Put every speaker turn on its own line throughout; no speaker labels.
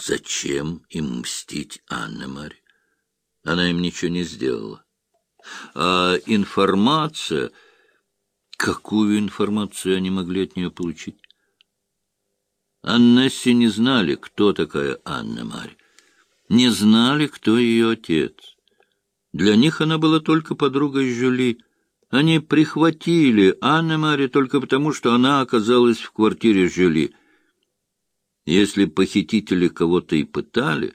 Зачем им мстить Анне-Маре? Она им ничего не сделала. А информация... Какую информацию они могли от нее получить? Аннесси не знали, кто такая Анна-Марь. Не знали, кто ее отец. Для них она была только подругой Жюли. Они прихватили Анне-Мари только потому, что она оказалась в квартире Жюли. Если похитители кого-то и пытали,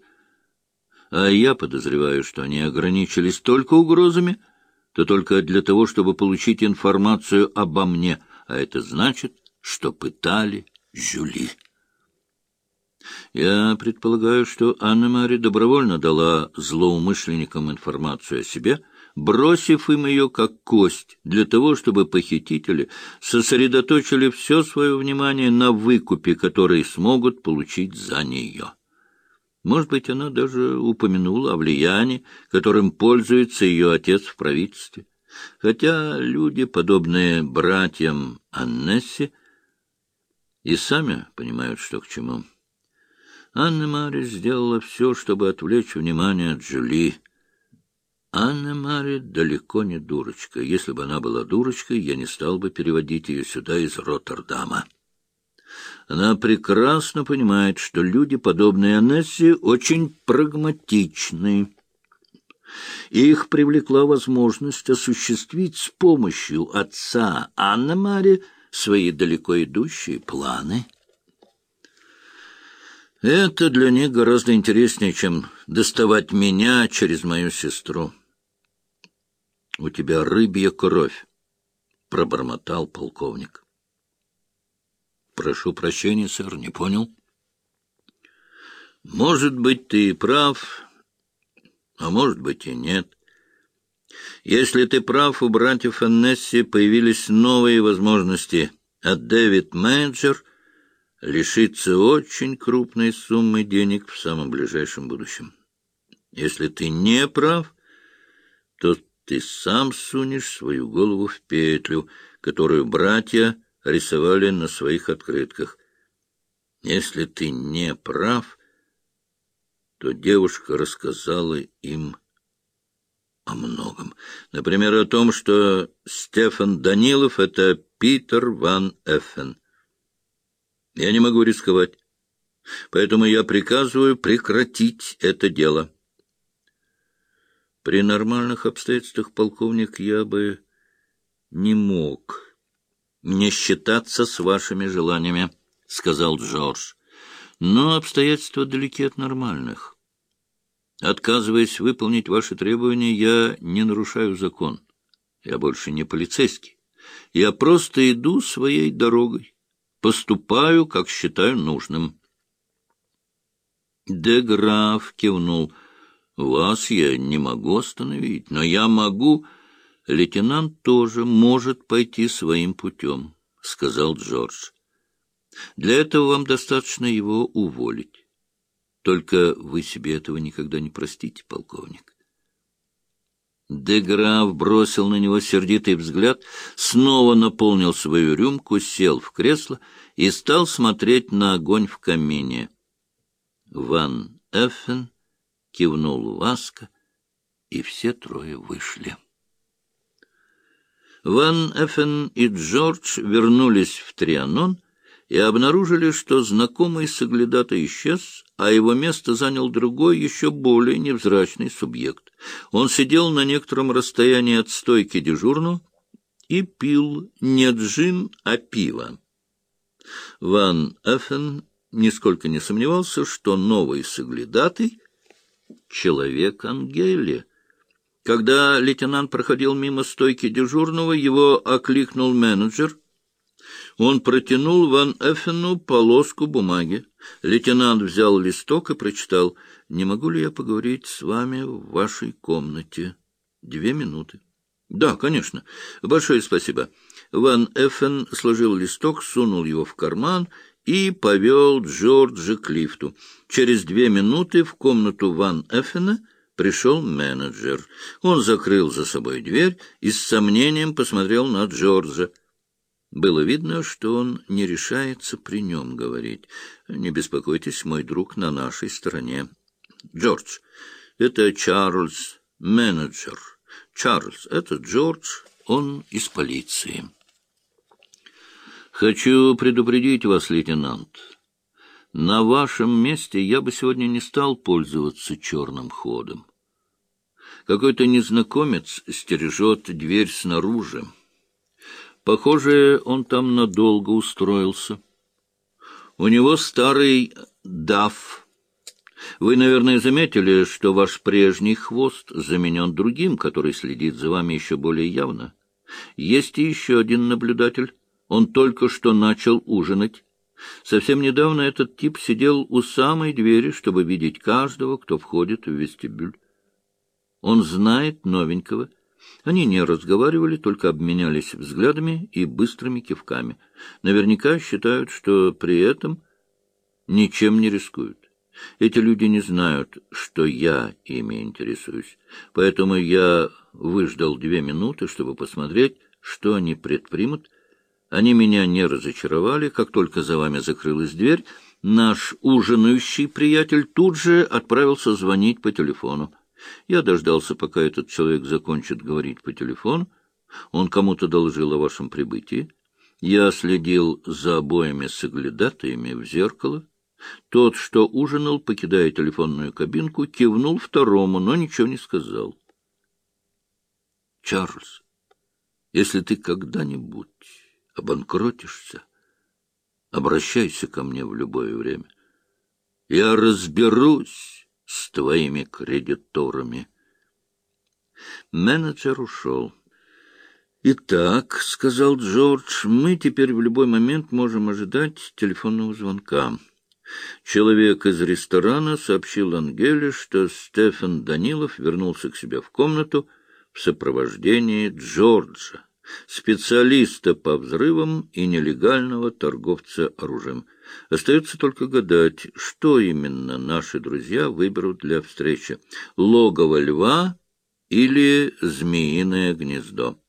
а я подозреваю, что они ограничились только угрозами, то только для того, чтобы получить информацию обо мне, а это значит, что пытали Жюли. Я предполагаю, что Анна-Мари добровольно дала злоумышленникам информацию о себе, бросив им ее как кость, для того, чтобы похитители сосредоточили все свое внимание на выкупе, который смогут получить за нее. Может быть, она даже упомянула о влиянии, которым пользуется ее отец в правительстве. Хотя люди, подобные братьям Аннесси, и сами понимают, что к чему. Анна Мари сделала все, чтобы отвлечь внимание от Джули. Анна Мари далеко не дурочка. Если бы она была дурочкой, я не стал бы переводить ее сюда из Роттердама. Она прекрасно понимает, что люди, подобные Анессе, очень прагматичны. Их привлекла возможность осуществить с помощью отца Анны Мари свои далеко идущие планы — это для них гораздо интереснее, чем доставать меня через мою сестру. — У тебя рыбья кровь, — пробормотал полковник. — Прошу прощения, сэр, не понял. — Может быть, ты и прав, а может быть и нет. Если ты прав, у братьев Аннесси появились новые возможности, а Дэвид Менеджер — лишиться очень крупной суммы денег в самом ближайшем будущем. Если ты не прав, то ты сам сунешь свою голову в петлю, которую братья рисовали на своих открытках. Если ты не прав, то девушка рассказала им о многом. Например, о том, что Стефан Данилов — это Питер Ван Эффен — я не могу рисковать. Поэтому я приказываю прекратить это дело. При нормальных обстоятельствах, полковник, я бы не мог не считаться с вашими желаниями, — сказал Джордж. Но обстоятельства далеки от нормальных. Отказываясь выполнить ваши требования, я не нарушаю закон. Я больше не полицейский. Я просто иду своей дорогой поступаю, как считаю нужным. Де Граф кивнул. «Вас я не могу остановить, но я могу...» «Лейтенант тоже может пойти своим путем», — сказал Джордж. «Для этого вам достаточно его уволить. Только вы себе этого никогда не простите, полковник». Деграф бросил на него сердитый взгляд, снова наполнил свою рюмку, сел в кресло и стал смотреть на огонь в камине. Ван Эффен кивнул ласко, и все трое вышли. Ван Эффен и Джордж вернулись в Трианон и обнаружили, что знакомый соглядата исчез, а его место занял другой, еще более невзрачный субъект. Он сидел на некотором расстоянии от стойки дежурного и пил не джин, а пиво. Ван Эффен нисколько не сомневался, что новый соглядатый — человек Ангели. Когда лейтенант проходил мимо стойки дежурного, его окликнул менеджер — он протянул Ван Эффену полоску бумаги. Лейтенант взял листок и прочитал. «Не могу ли я поговорить с вами в вашей комнате?» «Две минуты». «Да, конечно. Большое спасибо». Ван Эффен сложил листок, сунул его в карман и повел Джорджа к лифту. Через две минуты в комнату Ван Эффена пришел менеджер. Он закрыл за собой дверь и с сомнением посмотрел на Джорджа. Было видно, что он не решается при нем говорить. «Не беспокойтесь, мой друг на нашей стороне. Джордж, это Чарльз, менеджер. Чарльз, это Джордж, он из полиции». «Хочу предупредить вас, лейтенант. На вашем месте я бы сегодня не стал пользоваться черным ходом. Какой-то незнакомец стережет дверь снаружи». Похоже, он там надолго устроился. У него старый даф. Вы, наверное, заметили, что ваш прежний хвост заменен другим, который следит за вами еще более явно. Есть и еще один наблюдатель. Он только что начал ужинать. Совсем недавно этот тип сидел у самой двери, чтобы видеть каждого, кто входит в вестибюль. Он знает новенького — они не разговаривали, только обменялись взглядами и быстрыми кивками. Наверняка считают, что при этом ничем не рискуют. Эти люди не знают, что я ими интересуюсь. Поэтому я выждал две минуты, чтобы посмотреть, что они предпримут. Они меня не разочаровали. Как только за вами закрылась дверь, наш ужинающий приятель тут же отправился звонить по телефону. Я дождался, пока этот человек закончит говорить по телефону. Он кому-то доложил о вашем прибытии. Я следил за обоими соглядатаями в зеркало. Тот, что ужинал, покидая телефонную кабинку, кивнул второму, но ничего не сказал. Чарльз, если ты когда-нибудь обанкротишься, обращайся ко мне в любое время. Я разберусь с твоими кредиторами. Менеджер ушел. «Итак», — сказал Джордж, — «мы теперь в любой момент можем ожидать телефонного звонка». Человек из ресторана сообщил Ангеле, что Стефан Данилов вернулся к себе в комнату в сопровождении Джорджа, специалиста по взрывам и нелегального торговца оружием. Остается только гадать, что именно наши друзья выберут для встречи — логово льва или змеиное гнездо.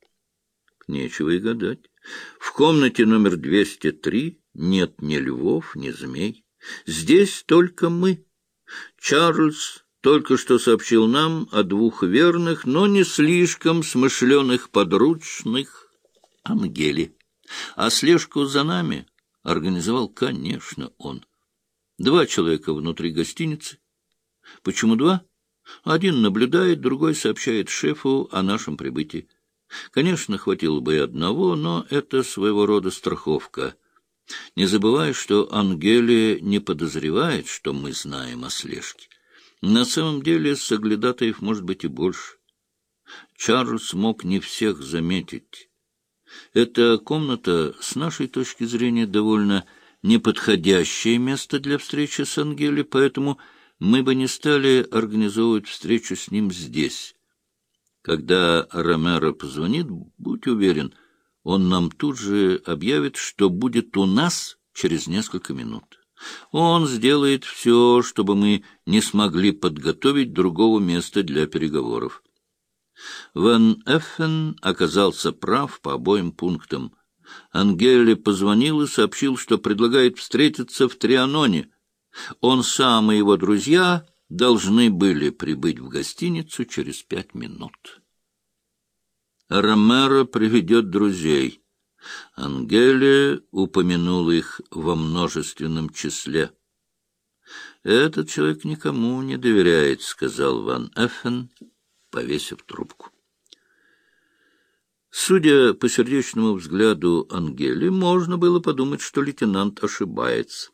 Нечего и гадать. В комнате номер 203 нет ни львов, ни змей. Здесь только мы. Чарльз только что сообщил нам о двух верных, но не слишком смышленых подручных Ангели. А слежку за нами организовал, конечно, он. Два человека внутри гостиницы. Почему два? Один наблюдает, другой сообщает шефу о нашем прибытии. Конечно, хватило бы и одного, но это своего рода страховка. Не забывай, что Ангелия не подозревает, что мы знаем о слежке. На самом деле соглядатаев может быть и больше. Чарльз мог не всех заметить. Эта комната, с нашей точки зрения, довольно неподходящее место для встречи с Ангели, поэтому мы бы не стали организовывать встречу с ним здесь. Когда Ромеро позвонит, будь уверен, он нам тут же объявит, что будет у нас через несколько минут. Он сделает все, чтобы мы не смогли подготовить другого места для переговоров. Ван Эффен оказался прав по обоим пунктам. Ангеле позвонил и сообщил, что предлагает встретиться в Трианоне. Он сам и его друзья должны были прибыть в гостиницу через пять минут. Ромеро приведет друзей. Ангеле упомянул их во множественном числе. «Этот человек никому не доверяет», — сказал Ван Эффен, повесив трубку. Судя по сердечному взгляду Ангели, можно было подумать, что лейтенант ошибается.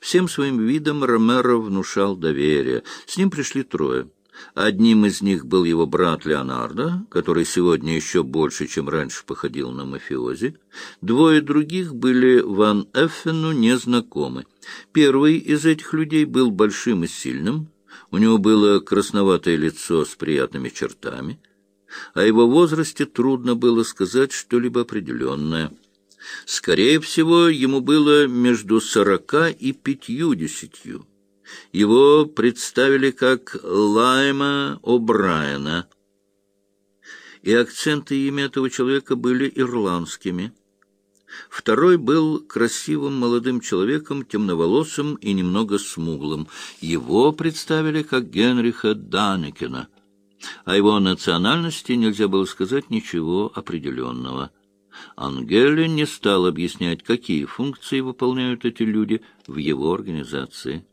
Всем своим видом Ромеро внушал доверие. С ним пришли трое. Одним из них был его брат Леонардо, который сегодня еще больше, чем раньше, походил на мафиози. Двое других были Ван Эффену незнакомы. Первый из этих людей был большим и сильным, у него было красноватое лицо с приятными чертами. О его возрасте трудно было сказать что-либо определенное. Скорее всего, ему было между сорока и пятьюдесятью. Его представили как Лайма О'Брайена, и акценты имя этого человека были ирландскими. Второй был красивым молодым человеком, темноволосым и немного смуглым. Его представили как Генриха Данекена. О его национальности нельзя было сказать ничего определенного. Ангеле не стал объяснять, какие функции выполняют эти люди в его организации.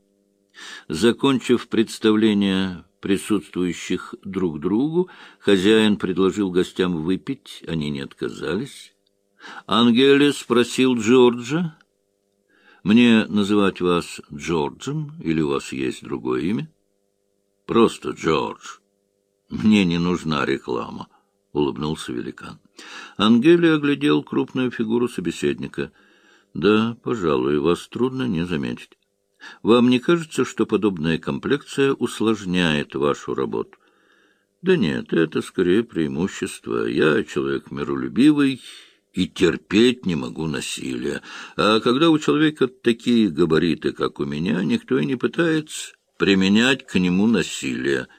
Закончив представление присутствующих друг другу, хозяин предложил гостям выпить, они не отказались. Ангеле спросил Джорджа, «Мне называть вас Джорджем или у вас есть другое имя?» «Просто Джордж. Мне не нужна реклама», — улыбнулся великан. Ангели оглядел крупную фигуру собеседника. «Да, пожалуй, вас трудно не заметить. Вам не кажется, что подобная комплекция усложняет вашу работу? Да нет, это скорее преимущество. Я человек миролюбивый и терпеть не могу насилия. А когда у человека такие габариты, как у меня, никто и не пытается применять к нему насилие —